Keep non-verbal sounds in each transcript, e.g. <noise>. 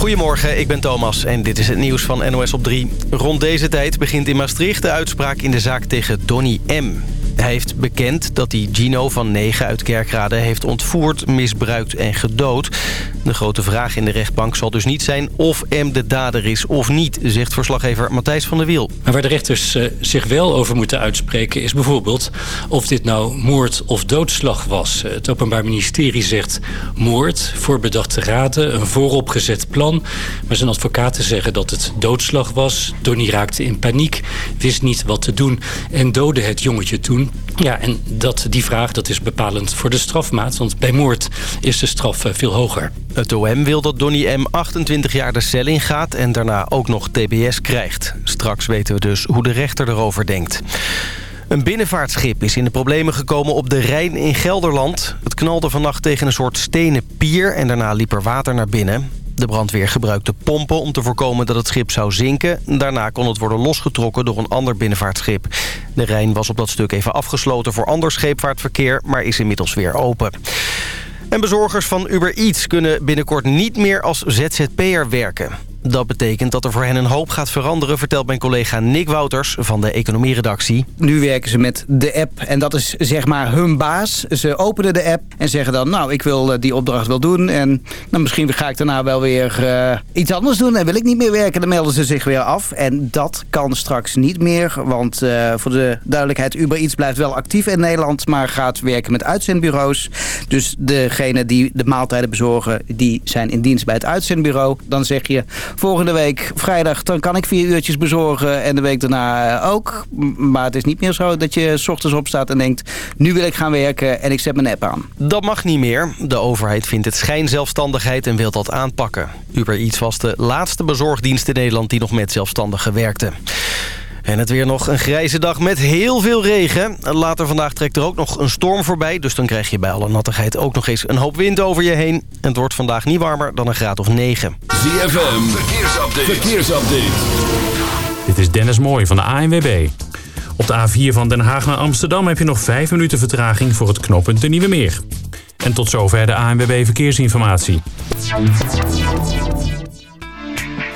Goedemorgen, ik ben Thomas en dit is het nieuws van NOS op 3. Rond deze tijd begint in Maastricht de uitspraak in de zaak tegen Donny M. Hij heeft bekend dat hij Gino van 9 uit Kerkrade heeft ontvoerd, misbruikt en gedood. De grote vraag in de rechtbank zal dus niet zijn of M de dader is of niet, zegt verslaggever Matthijs van der Wiel. Maar waar de rechters uh, zich wel over moeten uitspreken is bijvoorbeeld of dit nou moord of doodslag was. Het Openbaar Ministerie zegt moord, voorbedachte raden, een vooropgezet plan. Maar zijn advocaten zeggen dat het doodslag was. Donnie raakte in paniek, wist niet wat te doen en doodde het jongetje toen. Ja, en dat, die vraag dat is bepalend voor de strafmaat. Want bij moord is de straf uh, veel hoger. Het OM wil dat Donnie M. 28 jaar de cel ingaat en daarna ook nog TBS krijgt. Straks weten we dus hoe de rechter erover denkt. Een binnenvaartschip is in de problemen gekomen op de Rijn in Gelderland. Het knalde vannacht tegen een soort stenen pier en daarna liep er water naar binnen. De brandweer gebruikte pompen om te voorkomen dat het schip zou zinken. Daarna kon het worden losgetrokken door een ander binnenvaartschip. De Rijn was op dat stuk even afgesloten voor ander scheepvaartverkeer... maar is inmiddels weer open. En bezorgers van Uber Eats kunnen binnenkort niet meer als ZZP'er werken. Dat betekent dat er voor hen een hoop gaat veranderen... vertelt mijn collega Nick Wouters van de economieredactie. Nu werken ze met de app en dat is zeg maar hun baas. Ze openen de app en zeggen dan... nou, ik wil die opdracht wel doen... en nou, misschien ga ik daarna wel weer uh, iets anders doen... en wil ik niet meer werken, dan melden ze zich weer af. En dat kan straks niet meer, want uh, voor de duidelijkheid... Uber Eats blijft wel actief in Nederland... maar gaat werken met uitzendbureaus. Dus degene die de maaltijden bezorgen... die zijn in dienst bij het uitzendbureau. Dan zeg je Volgende week vrijdag dan kan ik vier uurtjes bezorgen en de week daarna eh, ook. Maar het is niet meer zo dat je s ochtends opstaat en denkt... nu wil ik gaan werken en ik zet mijn app aan. Dat mag niet meer. De overheid vindt het schijnzelfstandigheid en wil dat aanpakken. Uber Eats was de laatste bezorgdienst in Nederland die nog met zelfstandigen werkte. En het weer nog een grijze dag met heel veel regen. Later vandaag trekt er ook nog een storm voorbij. Dus dan krijg je bij alle nattigheid ook nog eens een hoop wind over je heen. En het wordt vandaag niet warmer dan een graad of 9. ZFM, verkeersupdate. verkeersupdate. Dit is Dennis Mooij van de ANWB. Op de A4 van Den Haag naar Amsterdam heb je nog 5 minuten vertraging voor het knooppunt de Nieuwe Meer. En tot zover de ANWB Verkeersinformatie.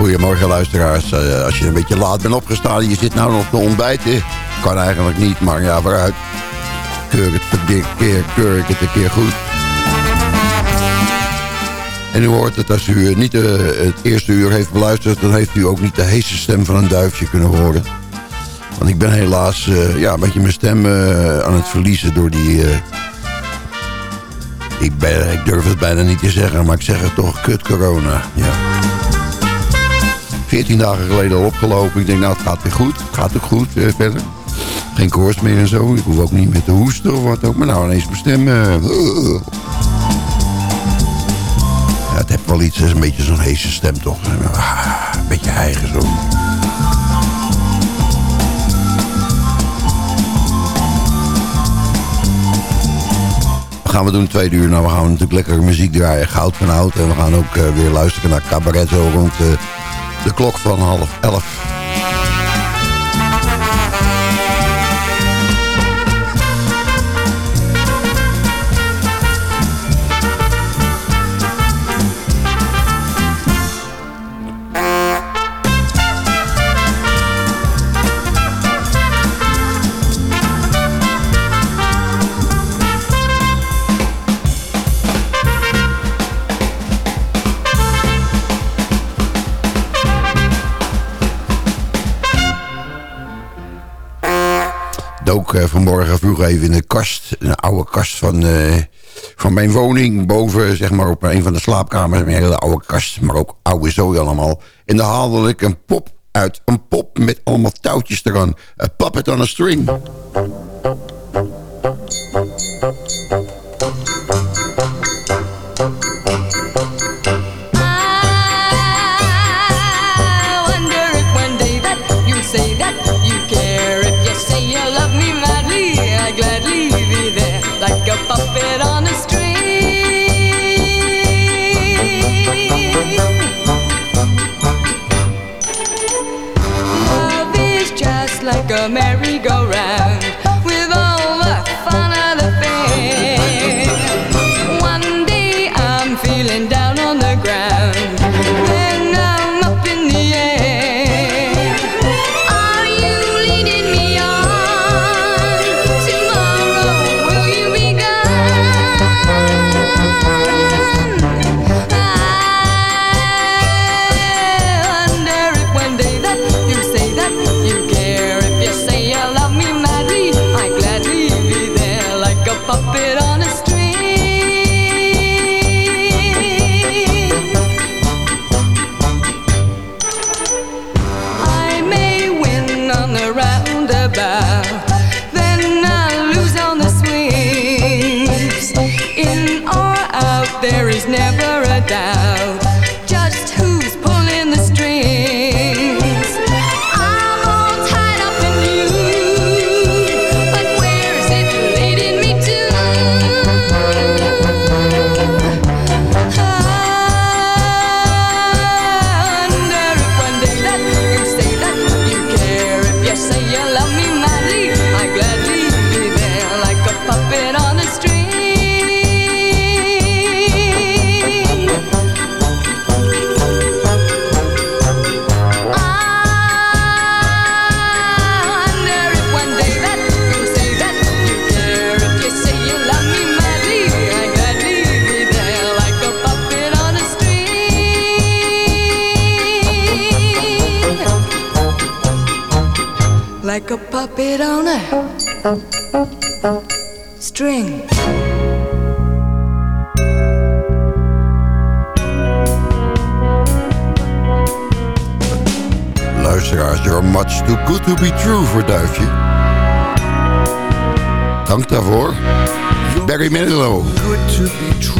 Goedemorgen luisteraars. Uh, als je een beetje laat bent opgestaan en je zit nou nog te ontbijten. Kan eigenlijk niet, maar ja, vooruit. Keur, het een keer, keur ik het een keer goed. En u hoort het, als u niet uh, het eerste uur heeft beluisterd... dan heeft u ook niet de heese stem van een duifje kunnen horen. Want ik ben helaas uh, ja, een beetje mijn stem aan het verliezen door die... ik, ben, ik durf het bijna niet te zeggen, maar ik zeg het toch, kut corona. Ja. 14 dagen geleden al opgelopen. Ik denk, nou, het gaat weer goed. Het gaat ook goed eh, verder. Geen koorts meer en zo. Ik hoef ook niet meer te hoesten of wat ook. Maar nou, ineens mijn stem... Ja, het heeft wel iets, is een beetje zo'n heese stem toch. Ah, een beetje eigen zo. Wat gaan we doen? Twee uur. Nou, we gaan natuurlijk lekker muziek draaien. Goud van hout. En we gaan ook eh, weer luisteren naar Cabaretto rond... Eh, de klok van half elf. Eh, vanmorgen vroeg even in de kast. Een oude kast van, eh, van mijn woning. Boven, zeg maar, op een van de slaapkamers. Een hele oude kast, maar ook oude zooi allemaal. En daar haalde ik een pop uit. Een pop met allemaal touwtjes eraan. Een puppet on a string. Barry Manilow. Good to be true.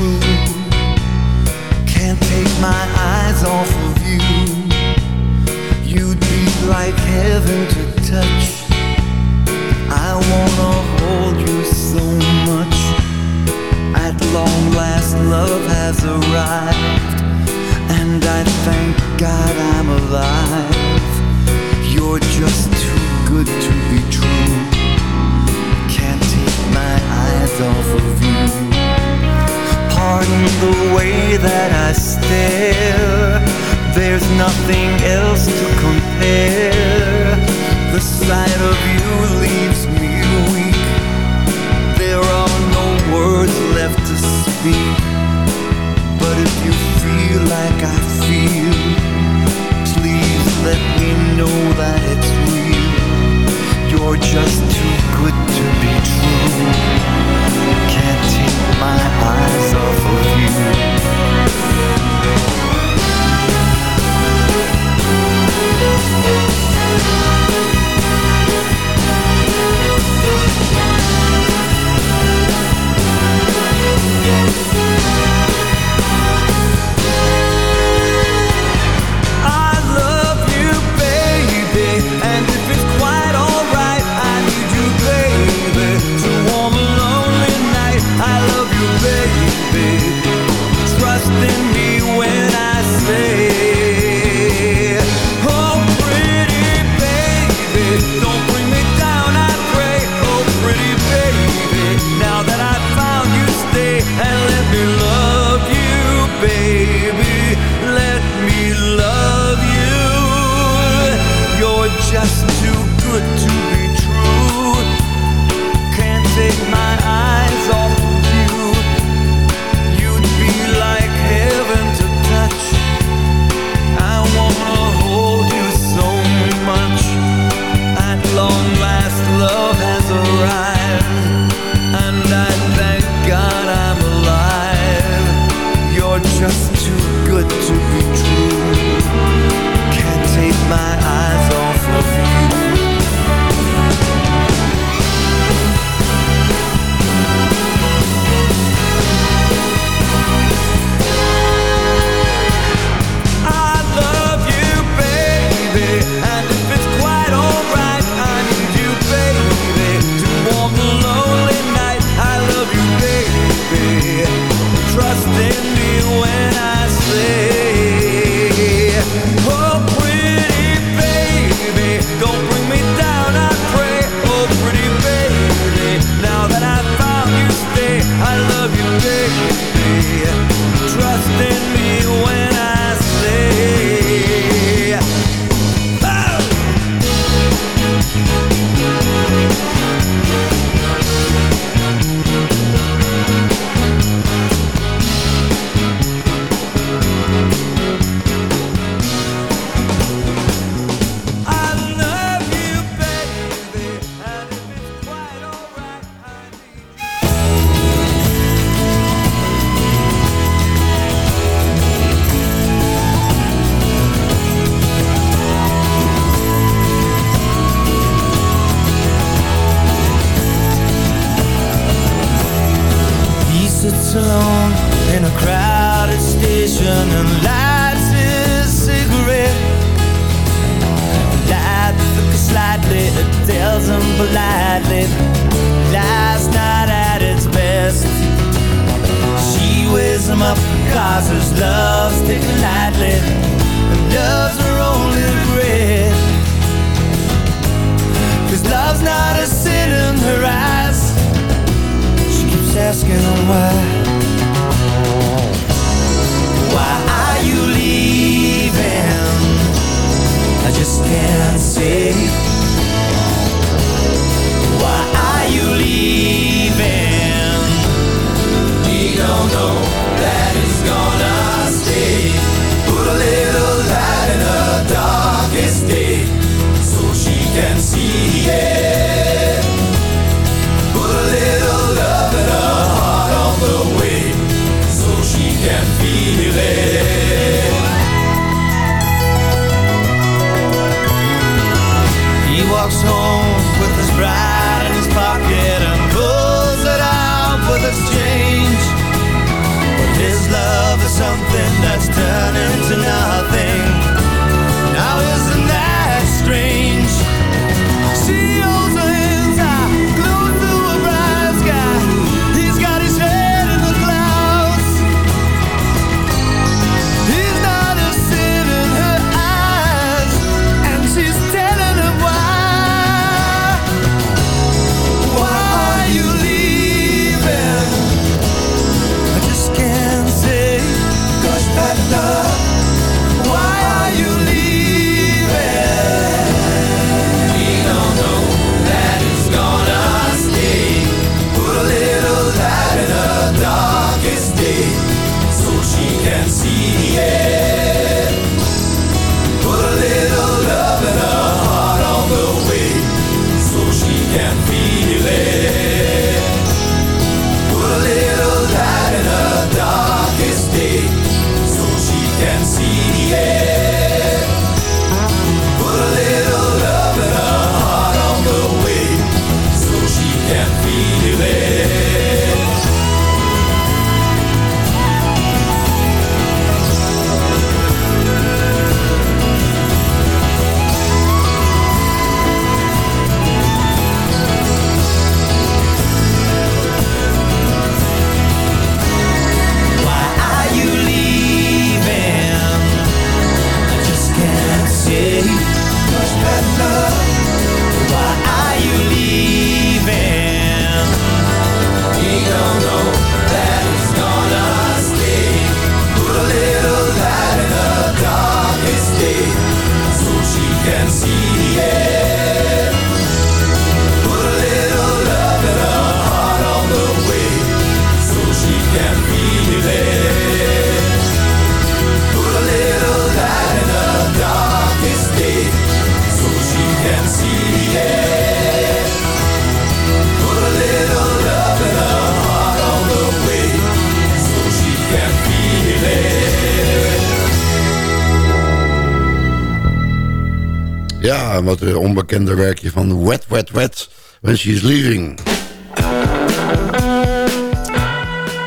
wat eh, onbekende werkje van Wet, Wet, Wet, When She's Leaving.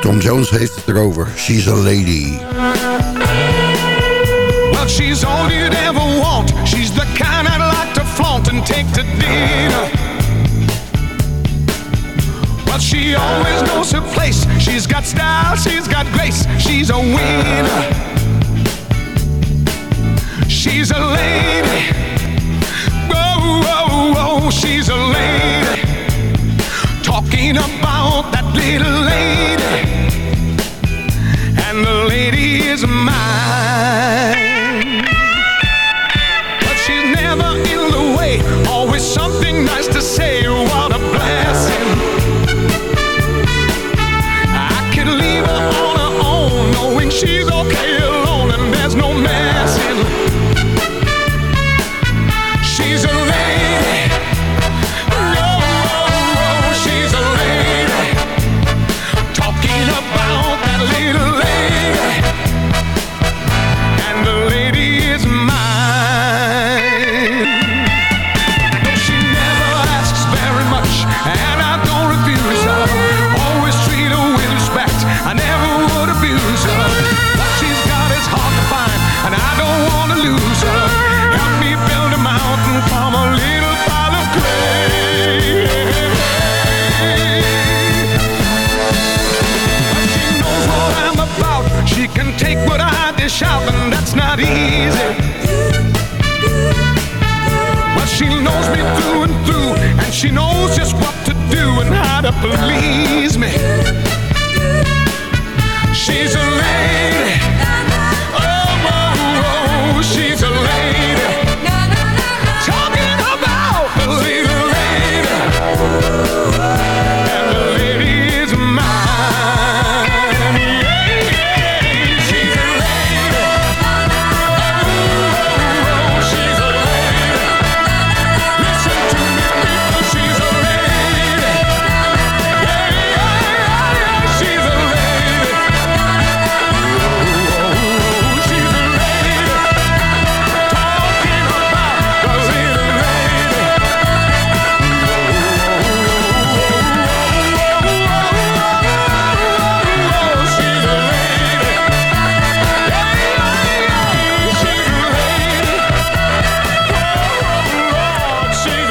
Tom Jones heeft het erover. She's a lady. Well, she's all you'd ever want. She's the kind I like to flaunt and take to dinner. Well, she always goes to place. She's got style, she's got grace. She's a winner. She's a lady. she's a lady. Talking about that little lady. And the lady is mine.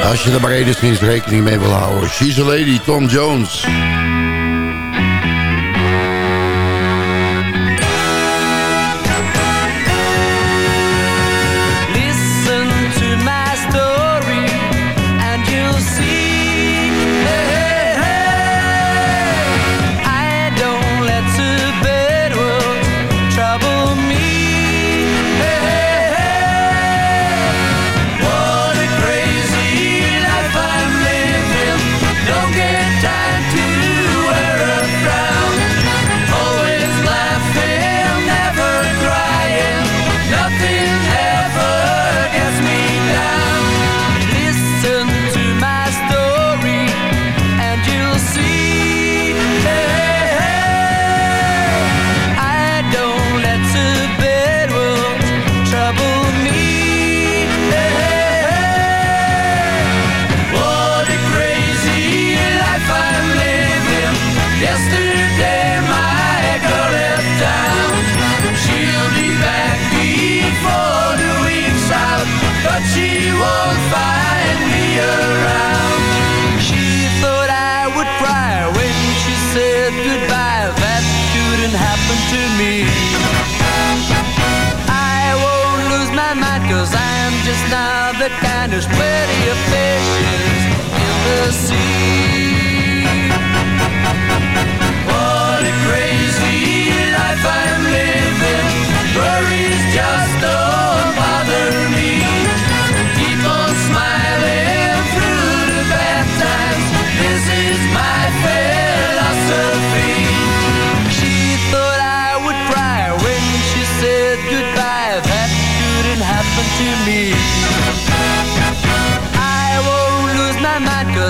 Als je er maar enigszins rekening mee wil houden. She's a lady, Tom Jones.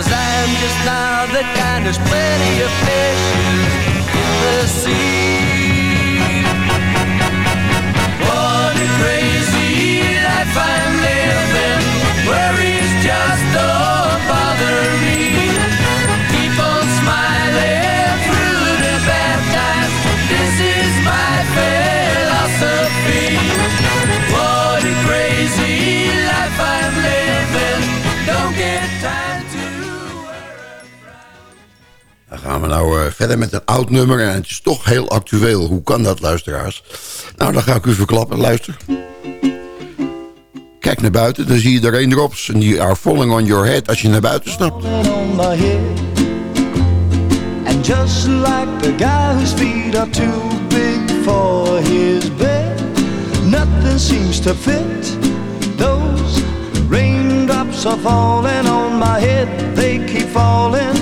Cause I'm just now the kind there's plenty of fish in the sea. gaan we nou eh, verder met een oud nummer. En het is toch heel actueel. Hoe kan dat, luisteraars? Nou, dan ga ik u verklappen. Luister. Kijk naar buiten, dan zie je de raindrops. En die are falling on your head als je naar buiten snapt. And just like the guy whose feet are too big for his bed Nothing seems to fit Those raindrops are falling on my head They keep falling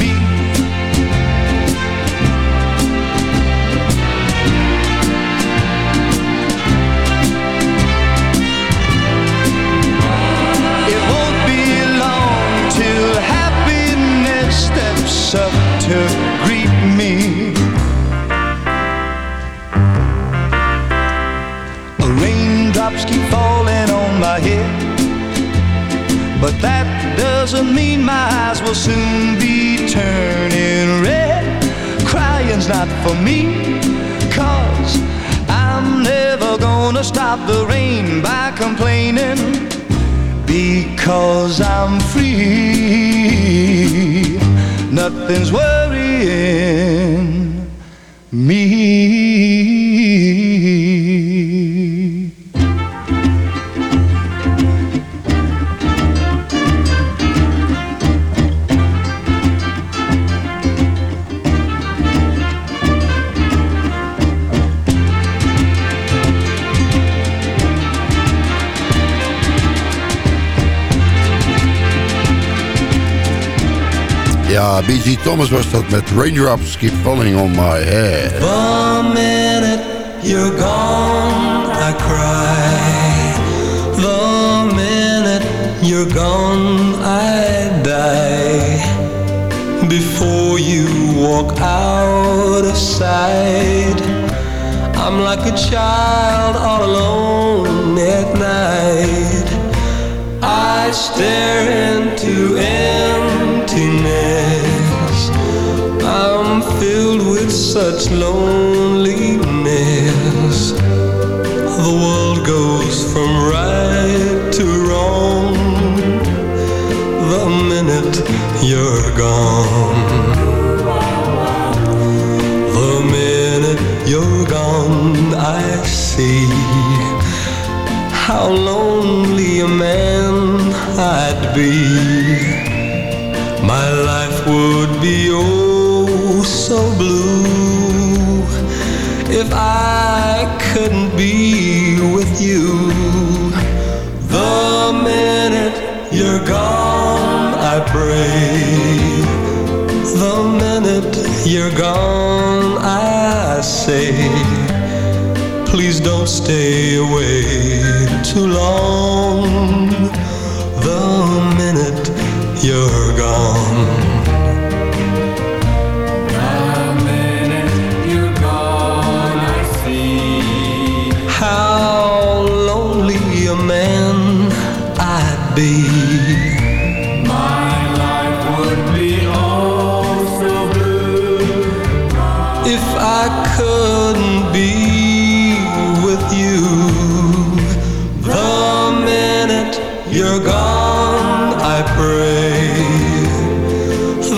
Me, cause I'm never gonna stop the rain by complaining because I'm free. Nothing's worrying Thomas was dat met Raindrops Keep Falling on My Head. The minute you're gone, I cry. The minute you're gone, I die. Before you walk out of sight, I'm like a child all alone at night. I stare such loneliness. The world goes from right to wrong the minute you're gone. The minute you're gone, I see how lonely a man I'd be. I couldn't be with you. The minute you're gone, I pray. The minute you're gone, I say. Please don't stay away too long.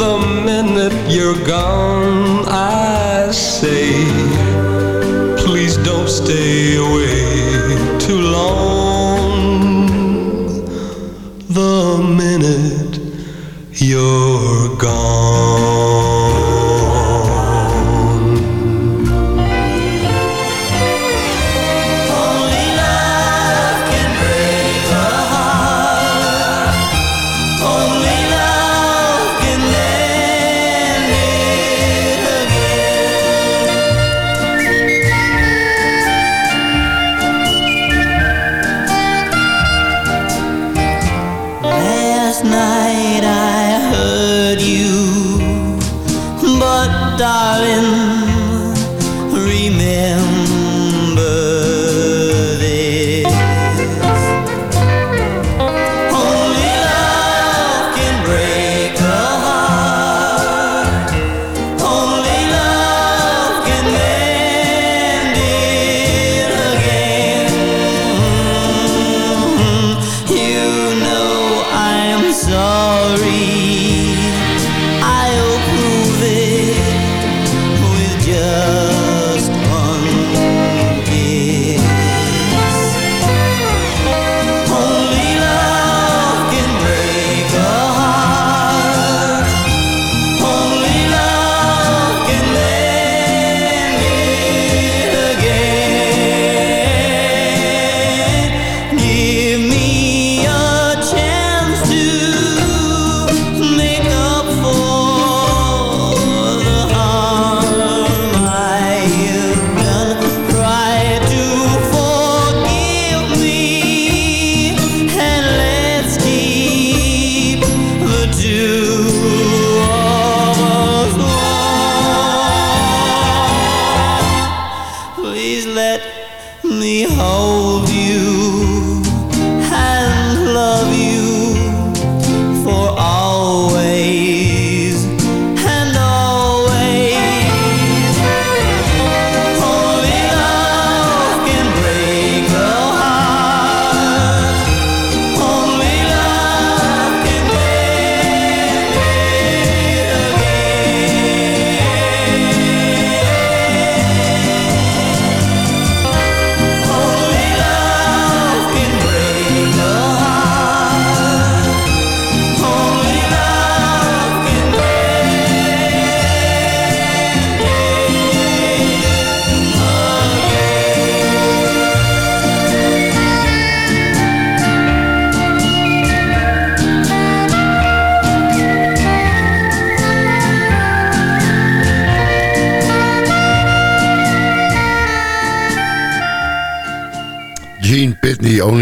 The minute you're gone, I say, please don't stay away too long. The minute you're gone.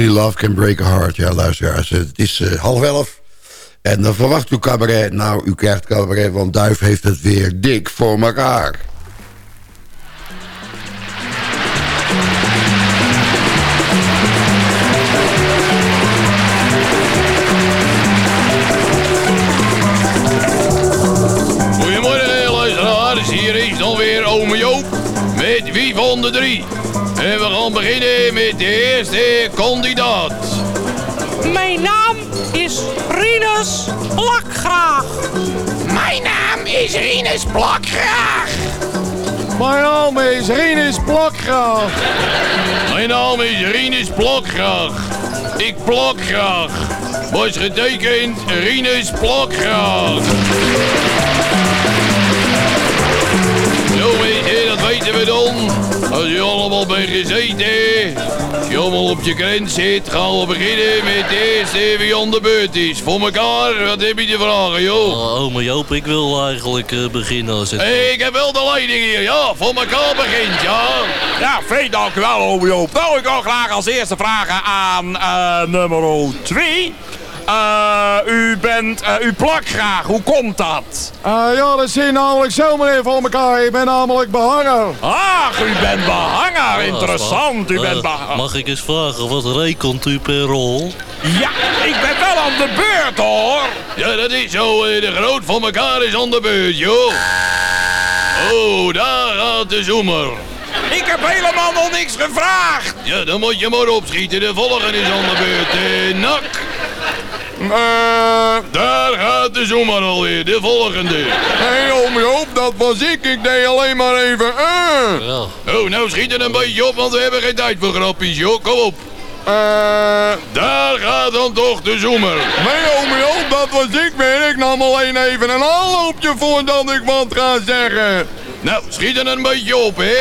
Only Love Can Break a Heart. Ja, luisteraars, het is eh, half elf. En dan verwacht u cabaret. Nou, u krijgt cabaret, want Duif heeft het weer dik voor elkaar. Goedemorgen luisteraars, hier is dan weer ome Joop met Wie van de Drie. De eerste kandidaat. Mijn naam is Rinus Plakgraag. Mijn naam is Rinus Plakgraag. Mijn naam is Rinus Plakgraag. Mijn naam is Rinus Plakgraag. Ik plak graag. Was getekend Rinus Plakgraag. Zo mensen, dat weten we dan. Als u allemaal bent gezeten, je allemaal op je grens zit, gaan we beginnen met de eerste wie aan de beurt is. Voor elkaar, wat heb je te vragen, joh? Oh, oma Joop, ik wil eigenlijk eh, beginnen als het... Hey, ik heb wel de leiding hier, ja. Voor elkaar begint, ja. Ja, veel dank u wel, oom Joop. Nou, ik wil graag als eerste vragen aan eh, nummer 2. U bent, eh, u plakt graag. Hoe komt dat? Eh, ja, dat zit namelijk zo meneer voor elkaar. Ik ben namelijk behanger. Ach, u bent behanger. Interessant, u Eh, bent behanger. Mag ik eens vragen, wat rekent u per rol? Ja, ik ben wel aan de beurt, hoor. Ja, dat is zo. eh, De groot van elkaar is aan de beurt, joh. Oh, daar gaat de zoemer. Ik heb helemaal nog niks gevraagd. Ja, dan moet je maar opschieten. De volgende is aan de beurt. Eh, nak. Daar gaat de zoemer alweer. De volgende. Hé, hey, oom Joop, dat was ik. Ik deed alleen maar even... eh. Oh, nou schiet er een beetje op, want we hebben geen tijd voor grappies, joh. Kom op. Daar gaat dan toch de zoemer. Nee, oom Joop, dat was ik weer. Ik nam alleen even een aanloopje voordat ik wat ga zeggen. Nou, schiet er een beetje op, hè.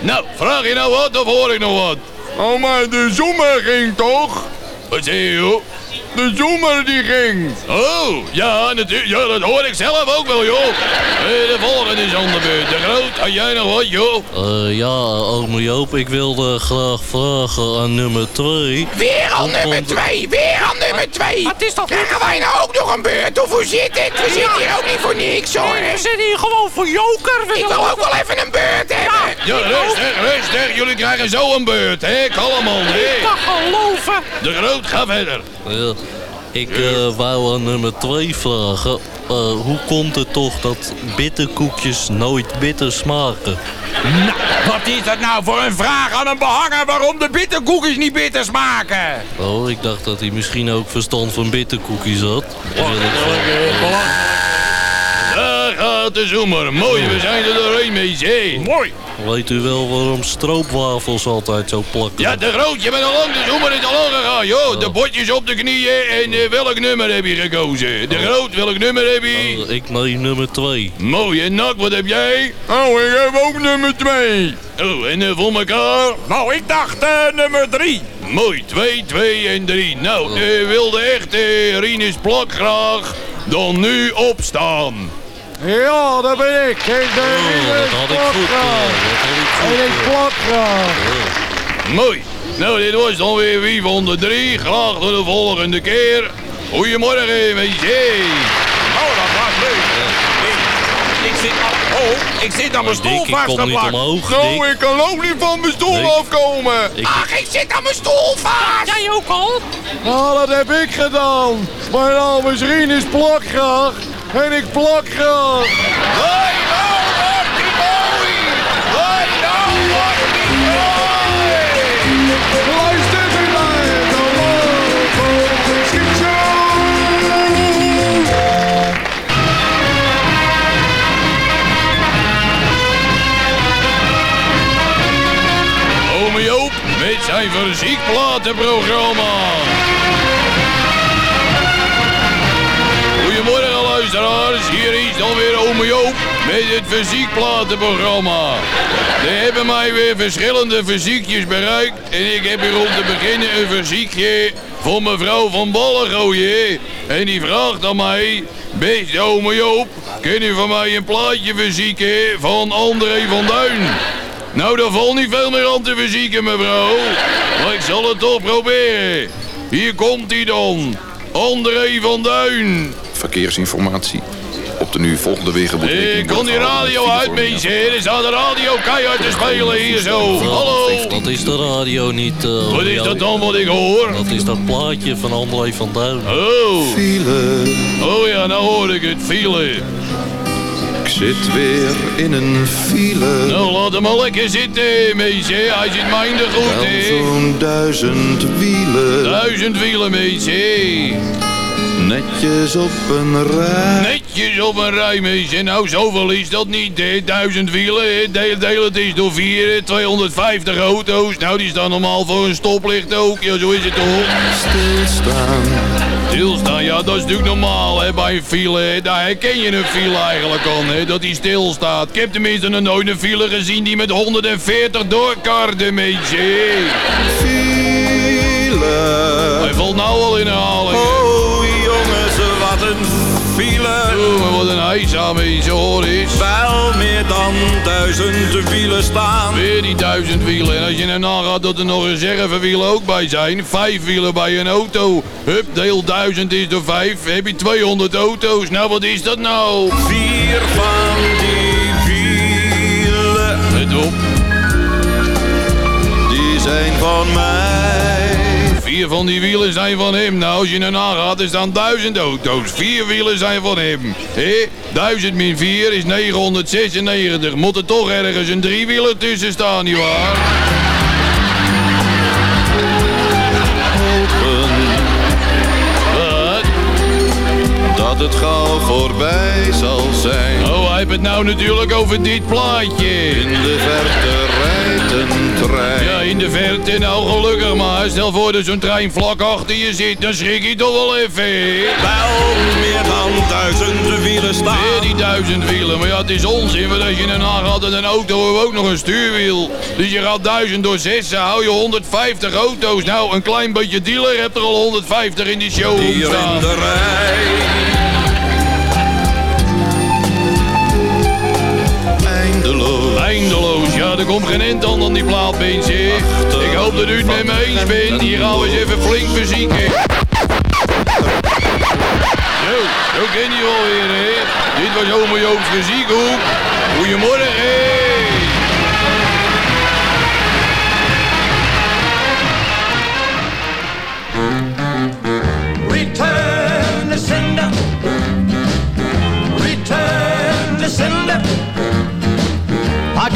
Nou, vraag je nou wat of hoor ik nog wat? Oh, maar de zoemer ging toch? Wat zeg je, joh? De zoemer die ging. Oh, ja, natuurlijk. Ja, dat hoor ik zelf ook wel, joh. Eh, de volgende is aan de beurt. De Groot, had jij nog wat, joh? Eh, ja, oma Joop, ik wilde graag vragen aan nummer 2. Weer aan nummer 2, weer aan nummer 2. Het is toch Krijgen wij nou ook nog een beurt? Of hoe zit het? We zitten hier ook niet voor niks, hoor. We zitten hier gewoon voor joker. We Ik wil ook wel even een beurt hebben. Ja, rustig, rustig. Jullie krijgen zo een beurt, hè? Kalm, man, hè? kan geloven. De Groot, ga verder. Ja, ik eh, wou aan nummer 2 vragen. eh, hoe komt het toch dat bitterkoekjes nooit bitter smaken? Nou, wat is dat nou voor een vraag aan een behanger waarom de bitterkoekjes niet bitter smaken? Oh, ik dacht dat hij misschien ook verstand van bitterkoekjes had. Wil gaat de zoemer. Mooi, we zijn er doorheen mee, zee. Mooi. Weet u wel waarom stroopwafels altijd zo plakken? Ja, de Groot, je bent al lang, de zoemer is al lang gegaan, joh. De botjes op de knieën en eh, welk nummer heb je gekozen? De Groot, welk nummer heb je? Eh, ik neem nummer 2. Mooi, en Nak, wat heb jij? Oh, ik heb ook nummer 2. Oh, en eh, voor elkaar? Nou, ik dacht nummer 3. Mooi, 2, 2 en 3. Nou, eh, wilde echt Rinus Plak graag dan nu opstaan. Ja, dat ben ik. Ik ben Oh, dat had ik goed. eh, dat had ik goed. En ik eh. plak graag. Mooi. Nou, dit was dan weer Wie van de Drie. Graag tot de volgende keer. Goedemorgen, mensen. Oh, dat was leuk. Ik, ik zit al, oh, ik zit aan mijn stoel Dick, ik vast kom te niet plakken. omhoog, Nou, Dick. ik kan ook niet van mijn stoel afkomen. Ik- Ach, ik zit aan mijn stoel vast. Jij ook al? Nou, dat heb ik gedaan. Mijn naam is Rinus Plak graag. En ik plak graag. Hoi, nou wordt die mooi. Hoi, nou wordt die mooi. Luister u naar de Loco Show. Ome Joop met zijn verziekplatenprogramma. Ome Joop met het fysiekplatenprogramma. Er hebben mij weer verschillende fysiekjes bereikt en ik heb hier om te beginnen een fysiekje voor mevrouw van Ballengooien. En die vraagt aan mij, beste ome Joop, kun u van mij een plaatje fysieken van André van Duin? Nou, daar valt niet veel meer aan te verzieken, mevrouw. Maar ik zal het toch proberen. Hier komt hij dan. André van Duin. Verkeersinformatie. Op de nu volgende wegen moet Ik kan die radio uit, mensen. Er staat de radio keihard te spelen hier zo. Hallo. Dat is de radio niet. eh, Wat is dat dan wat ik hoor? Dat is dat plaatje van André van Duin. Oh. Oh ja, nou hoor ik het. File. Ik zit weer in een file. Nou, laat hem maar lekker zitten, mensen. Hij zit minder goed, Wel hè. zo'n duizend wielen. Duizend wielen, mensen. Netjes op een rij. Netjes op een rij, mensen. Nou, zoveel is dat niet, hè. Duizend wielen. Deel, deel het is door vier, hè. 250 auto's. Nou, die staan normaal voor een stoplicht ook. Ja, zo is het toch? Stilstaan. Stilstaan, ja, dat is natuurlijk normaal, hè, bij een file. Hè. Daar herken je een file eigenlijk aan, hè, dat die stilstaat. Ik heb tenminste nog nooit een file gezien die met 140 doorkarde, mensen. File. Hij valt nou al in herhaling. Oh wat een mensen, hoor eens. Wel meer dan duizend wielen staan. Weer die duizend wielen. En als je nou nagaat dat er nog reservewielen ook bij zijn. Vijf wielen bij een auto. Hup, deel duizend is door vijf. Heb je 200 auto's. Nou, wat is dat nou? Vier van die wielen. Let op. Die zijn van mij. Vier van die wielen zijn van hem. Nou, als je nou nagaat, er staan duizend auto's. Vier wielen zijn van hem. Hé, duizend min vier is 996. Moet er toch ergens een driewieler tussen staan, nietwaar? Dat het gauw voorbij zal zijn. Oh, hij heeft het nou natuurlijk over dit plaatje. In de verte trein. Ja, in de verte, nou gelukkig maar. Stel voor dat zo'n trein vlak achter je zit, dan schrik je toch wel even? Wel meer dan duizend wielen staan. Weer die duizend wielen, maar ja, het is onzin, want als je een gaat in een auto hebben we ook nog een stuurwiel. Dus je gaat duizend door zes, dan hou je 150 auto's. Nou, een klein beetje dealer hebt er al 150 in die Hier in staan. de rij. Er komt geen end aan aan die plaat, mensen. Ik hoop dat u het met me eens bent. Hier gaan we eens even flink verzieken. Zo, zo ken je wel weer, hè. Dit was Homo Joop's Muziekhoek. Goedemorgen.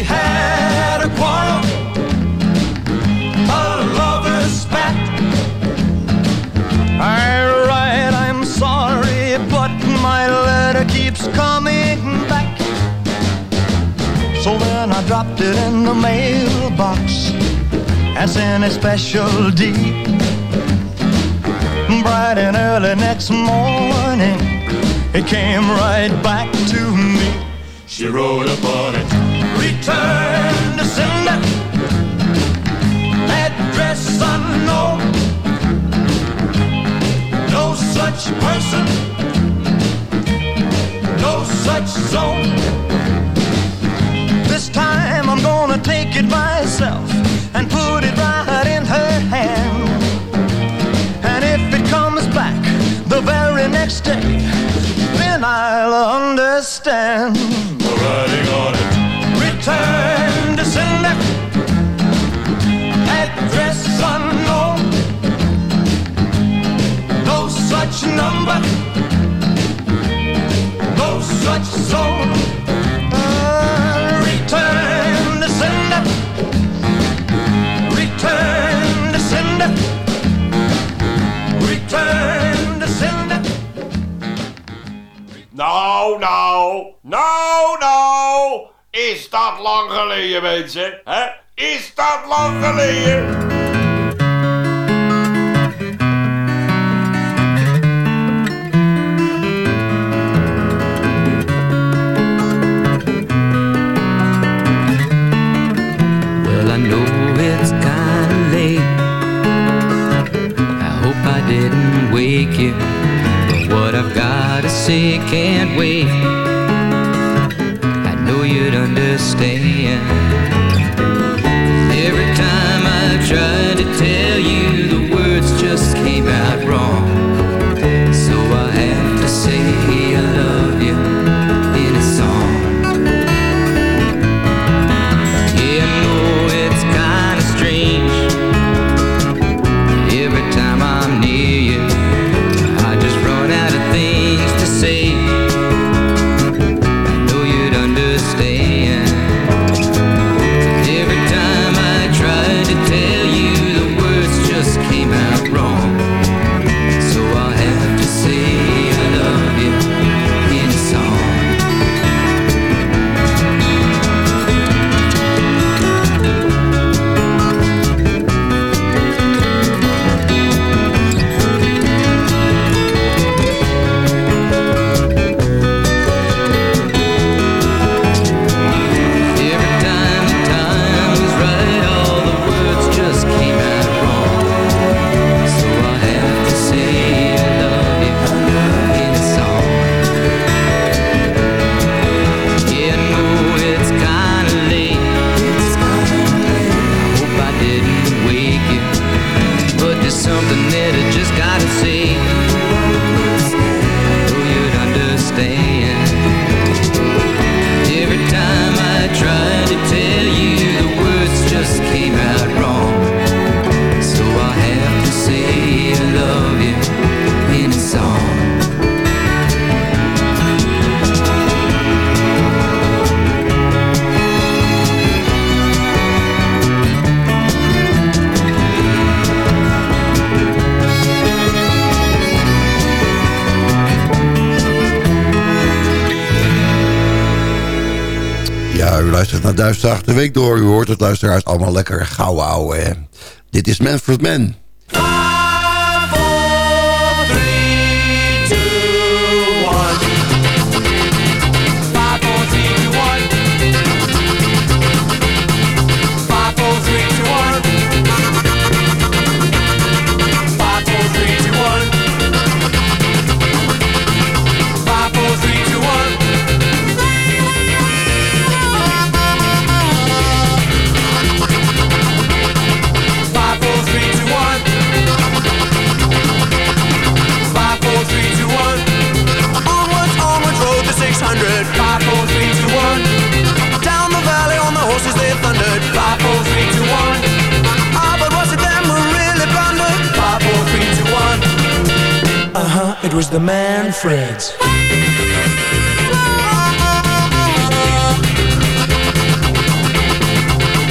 We had a quarrel. A lover's spat. Alright, I'm sorry, but my letter keeps coming back. So then I dropped it in the mailbox and sent a special deed. Bright and early next morning, it came right back to me. She wrote upon it. Return to sender. Address unknown. No such person. No such zone. This time I'm gonna take it myself and put it right in her hand. And if it comes back the very next day, then I'll understand. Writing on Return to sender. Address unknown. No such number. No such zone. Return. Return. Return. Nou, nou, nou, nou. Is dat lang geleden, mensen? Hè? Is dat lang geleden? didn't wake you. But what I've got to say can't wait. day. thing Duitsdag de week door. U hoort het luisteraars allemaal lekker gauw houden. Dit is Manfred Man. the Manfreds.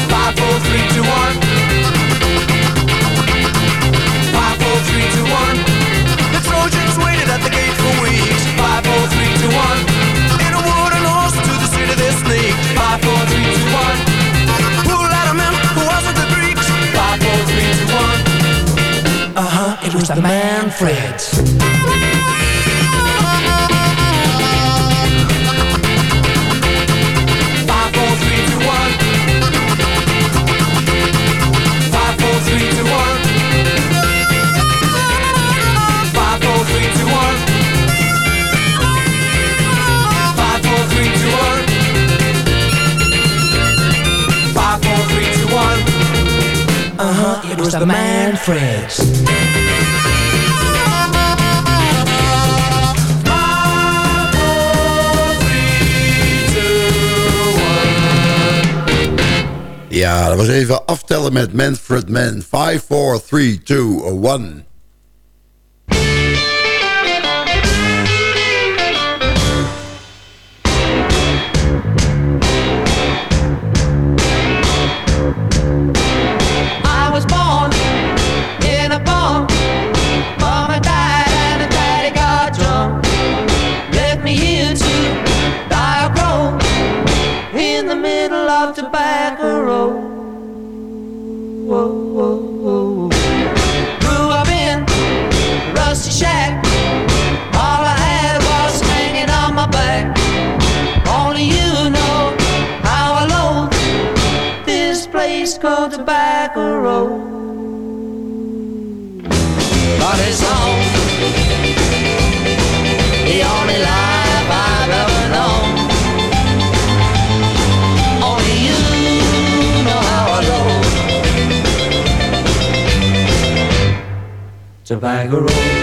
Five, four, three, two, one. Five, four, three, two, one. The Trojans waited at the gate for weeks. Five, four, three, two, one. In a wooden horse to the city they. Five, four, three, two, one. Who? Who wasn't? Five, four, three, two, one. Uh huh. It was the man and Fred. Uh-huh, it was the man Fred. Ja, dat was even aftellen met Manfred Man. 5, 4, 3, 2, 1. Tobacco Road.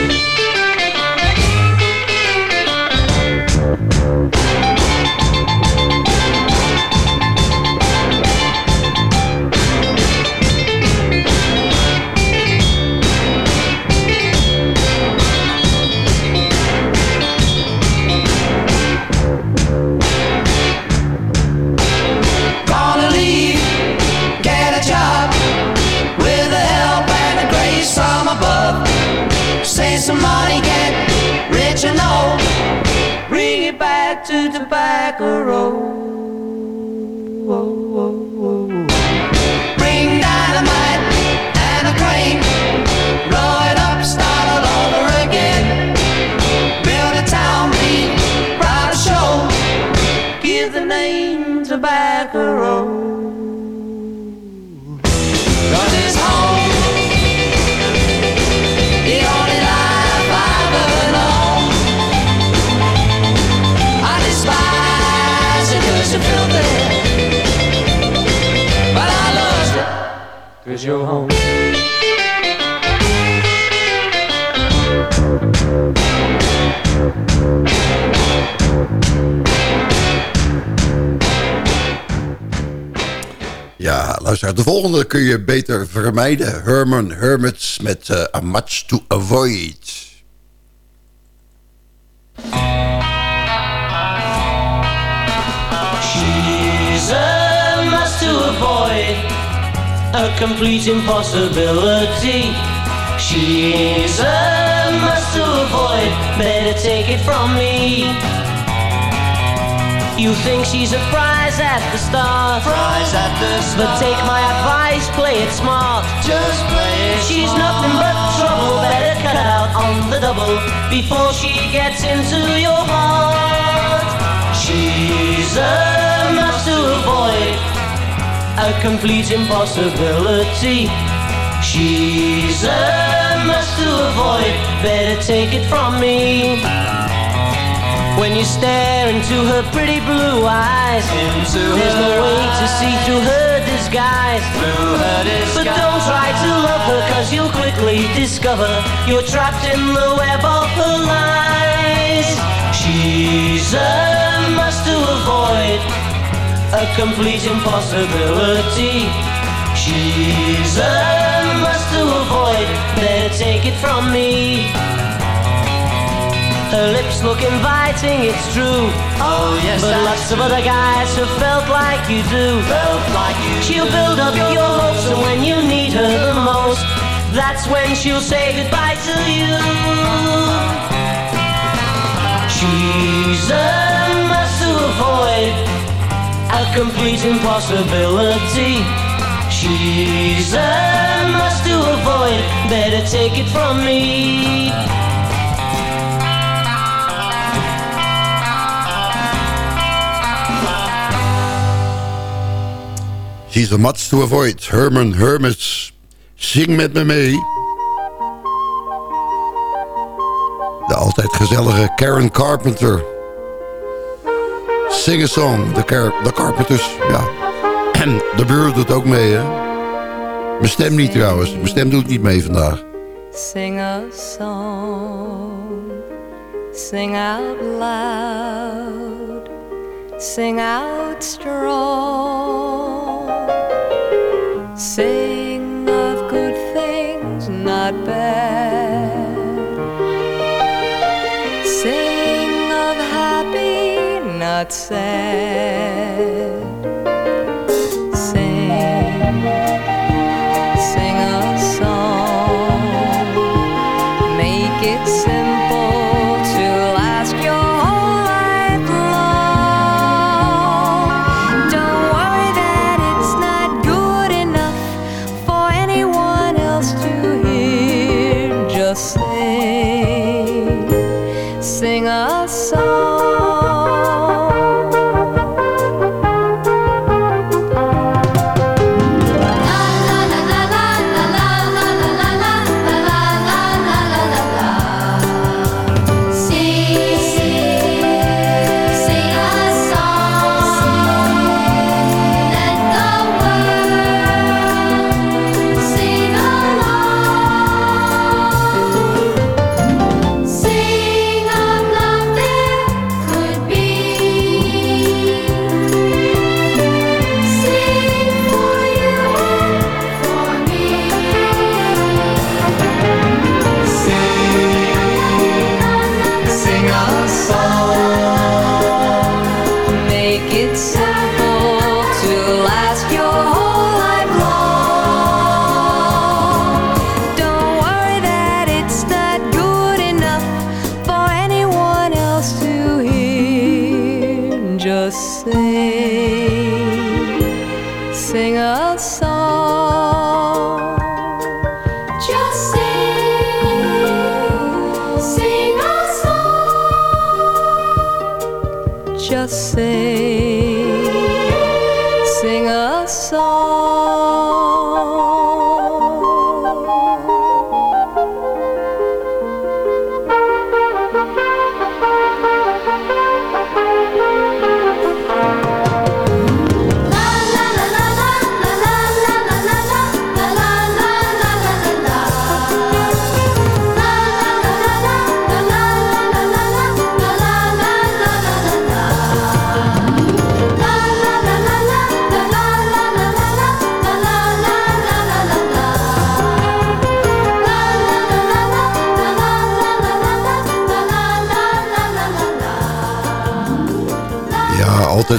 Kun je beter vermijden. Herman Hermits met eh, A Much to Avoid. She's a must to avoid, a complete impossibility. She's a must to avoid, better take it from me. You think she's a prize at the start, Prize at the but take my advice, play it smart. Just play it She's smart. nothing but trouble, better cut out on the double before she gets into your heart. She's a must to avoid, a complete impossibility. She's a must to avoid, better take it from me. When you stare into her pretty blue eyes, Into there's no way to see through her disguise. Through her disguise. But don't try to love her, cause you'll quickly discover you're trapped in the web of her lies. She's a must to avoid, a complete impossibility. She's a must to avoid, better take it from me. Her lips look inviting, it's true. Oh yes, But lots of other guys have felt like you do. Felt like you She'll build up your hopes, and when you need her the most, that's when she'll say goodbye to you. She's a must to avoid, a complete impossibility. She's a must to avoid, better take it from me. She's a much to avoid. Herman Hermits. Zing met me mee. De altijd gezellige Karen Carpenter. Sing a song. De, Car Carpenters. Ja. En <clears throat> de buurt doet ook mee, hè. Mijn stem niet trouwens. Mijn stem doet niet mee vandaag. Sing a song, sing out loud, sing out strong. Sing of good things, not bad. Sing of happy, not sad.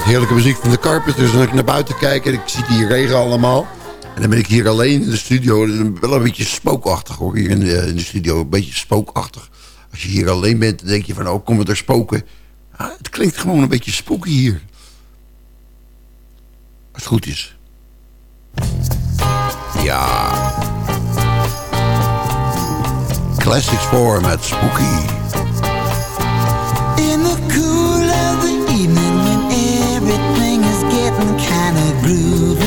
Heerlijke muziek van de Carpenters. En als ik naar buiten kijk en ik zie die regen allemaal. En dan ben ik hier alleen in de studio. Wel een beetje spookachtig hoor, hier in de, in de studio. Een beetje spookachtig. Als je hier alleen bent, dan denk je van, oh, komen er spoken? Het klinkt gewoon een beetje spooky hier. Als het goed is. Ja. Classics voor met Spooky. Kind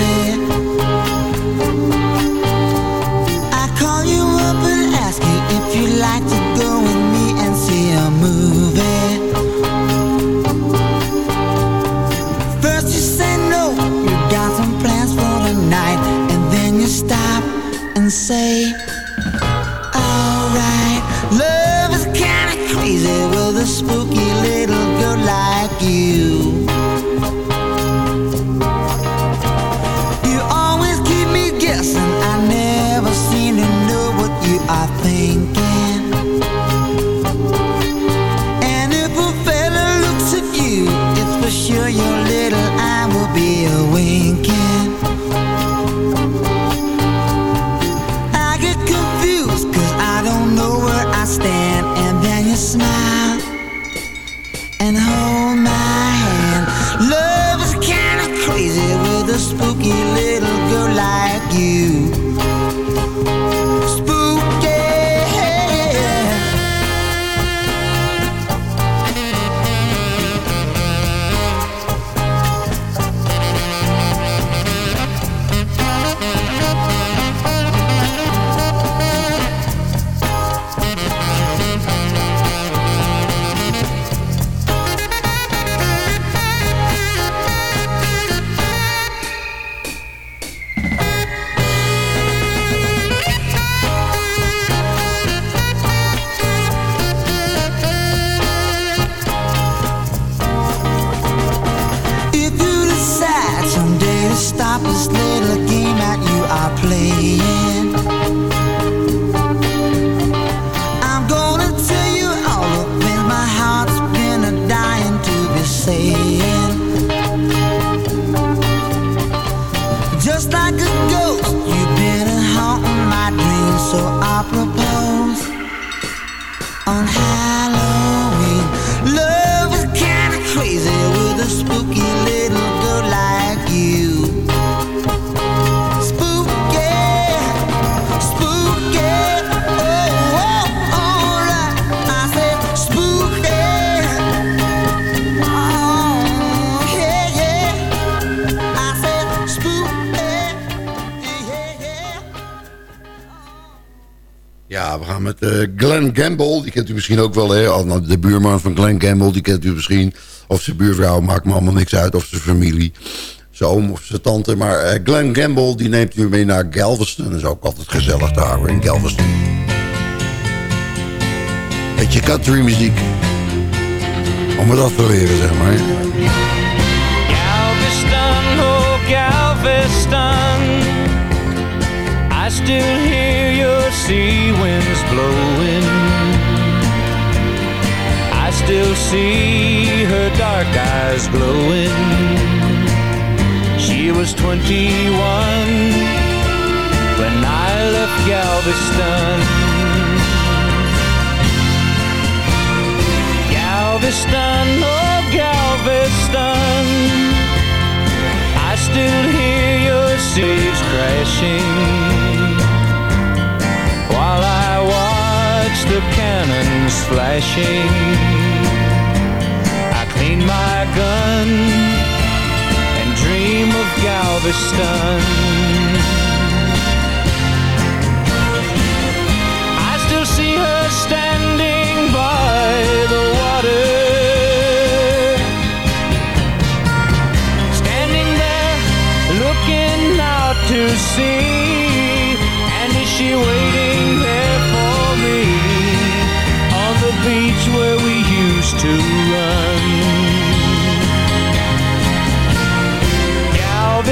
met eh, Glenn Gamble. Die kent u misschien ook wel, hè? Nou, De buurman van Glenn Gamble, die kent u misschien. Of zijn buurvrouw, maakt me allemaal niks uit. Of zijn familie, zijn oom of zijn tante. Maar eh, Glenn Gamble, die neemt u mee naar Galveston. Dat is ook altijd gezellig daar, in Galveston. Beetje country muziek. Om het af te leren, zeg maar. Galveston, oh Galveston I still hear your sea still see her dark eyes glowing. She was 21 when I left Galveston. Galveston, oh Galveston, I still hear your saves crashing while I watch the cannons flashing. Clean my gun and dream of Galveston.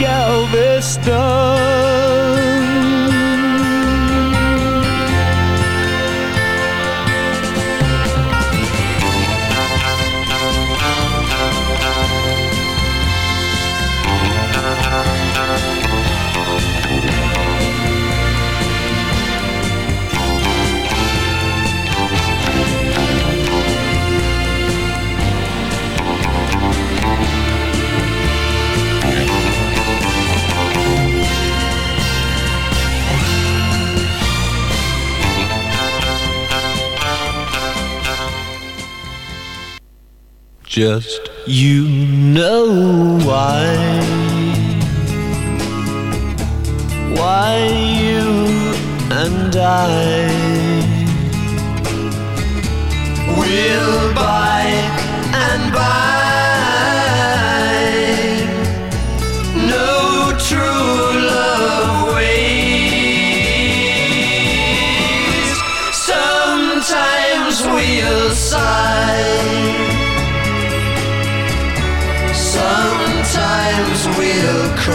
Galveston. Just you know why. Why you and I will by and by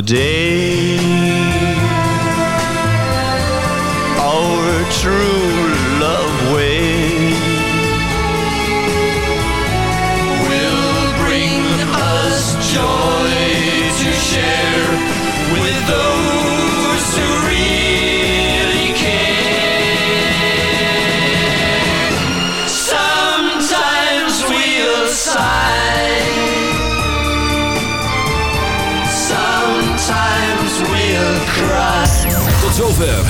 the day.